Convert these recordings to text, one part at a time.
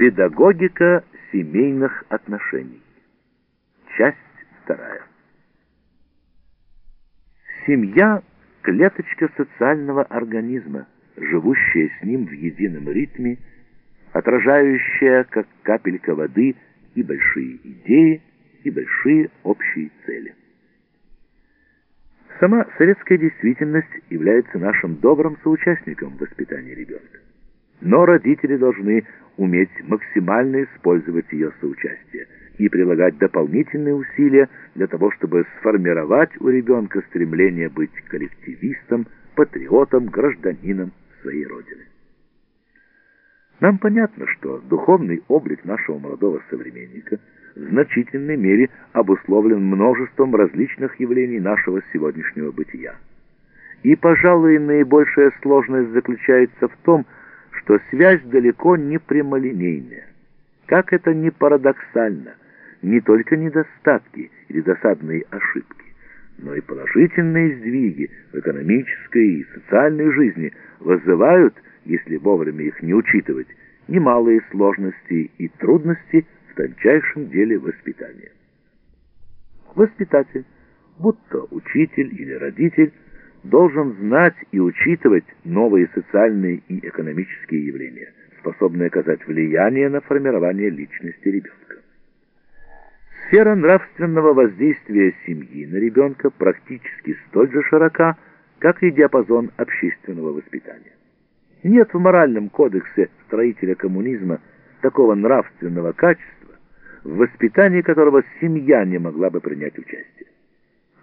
Педагогика семейных отношений. Часть вторая. Семья – клеточка социального организма, живущая с ним в едином ритме, отражающая, как капелька воды, и большие идеи, и большие общие цели. Сама советская действительность является нашим добрым соучастником в воспитании ребенка. Но родители должны уметь максимально использовать ее соучастие и прилагать дополнительные усилия для того, чтобы сформировать у ребенка стремление быть коллективистом, патриотом, гражданином своей Родины. Нам понятно, что духовный облик нашего молодого современника в значительной мере обусловлен множеством различных явлений нашего сегодняшнего бытия. И, пожалуй, наибольшая сложность заключается в том, что связь далеко не прямолинейная. Как это не парадоксально, не только недостатки или досадные ошибки, но и положительные сдвиги в экономической и социальной жизни вызывают если вовремя их не учитывать, немалые сложности и трудности в тончайшем деле воспитания. Воспитатель, будто учитель или родитель, должен знать и учитывать новые социальные и экономические явления, способные оказать влияние на формирование личности ребенка. Сфера нравственного воздействия семьи на ребенка практически столь же широка, как и диапазон общественного воспитания. Нет в моральном кодексе строителя коммунизма такого нравственного качества, в воспитании которого семья не могла бы принять участие.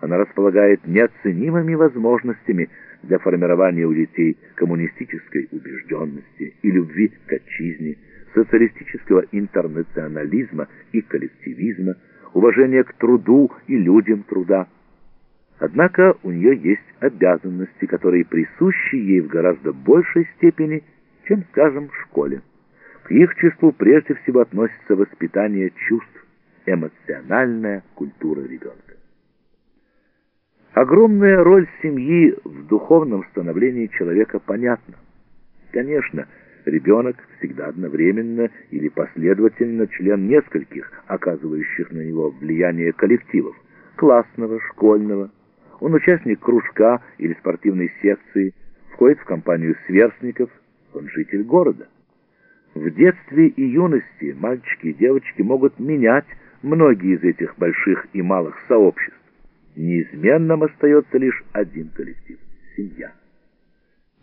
Она располагает неоценимыми возможностями для формирования у детей коммунистической убежденности и любви к отчизне, социалистического интернационализма и коллективизма, уважения к труду и людям труда, Однако у нее есть обязанности, которые присущи ей в гораздо большей степени, чем, скажем, в школе. К их числу прежде всего относится воспитание чувств, эмоциональная культура ребенка. Огромная роль семьи в духовном становлении человека понятна. Конечно, ребенок всегда одновременно или последовательно член нескольких, оказывающих на него влияние коллективов, классного, школьного, он участник кружка или спортивной секции, входит в компанию сверстников, он житель города. В детстве и юности мальчики и девочки могут менять многие из этих больших и малых сообществ. Неизменным остается лишь один коллектив – семья.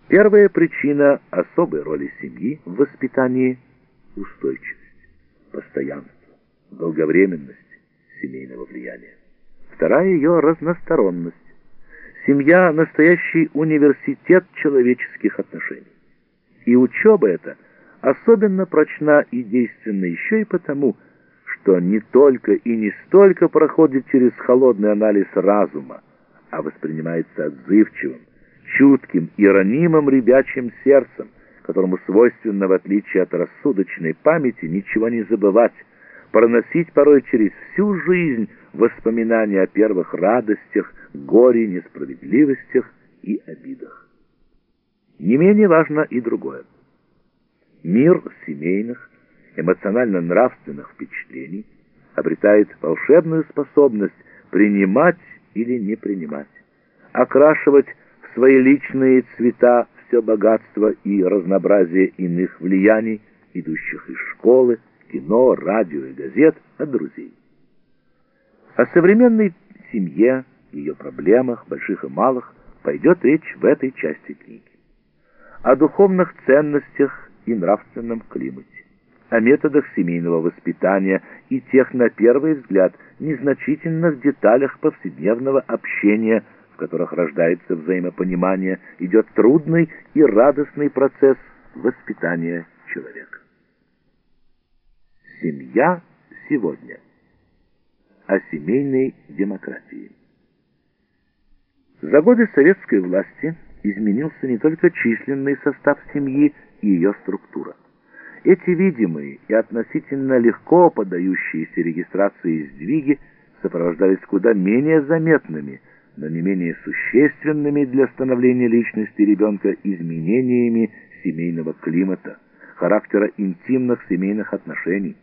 Первая причина особой роли семьи в воспитании – устойчивость, постоянство, долговременность семейного влияния. Вторая ее разносторонность. Семья – настоящий университет человеческих отношений. И учеба эта особенно прочна и действенна еще и потому, что не только и не столько проходит через холодный анализ разума, а воспринимается отзывчивым, чутким и ранимым ребячим сердцем, которому свойственно, в отличие от рассудочной памяти, ничего не забывать, проносить порой через всю жизнь воспоминания о первых радостях, горе, несправедливостях и обидах. Не менее важно и другое. Мир семейных, эмоционально-нравственных впечатлений обретает волшебную способность принимать или не принимать, окрашивать в свои личные цвета все богатство и разнообразие иных влияний, идущих из школы, кино, радио и газет от друзей. О современной семье, ее проблемах, больших и малых, пойдет речь в этой части книги. О духовных ценностях и нравственном климате, о методах семейного воспитания и тех, на первый взгляд, незначительных деталях повседневного общения, в которых рождается взаимопонимание, идет трудный и радостный процесс воспитания человека. Семья сегодня. О семейной демократии. За годы советской власти изменился не только численный состав семьи и ее структура. Эти видимые и относительно легко подающиеся регистрации сдвиги сопровождались куда менее заметными, но не менее существенными для становления личности ребенка изменениями семейного климата, характера интимных семейных отношений.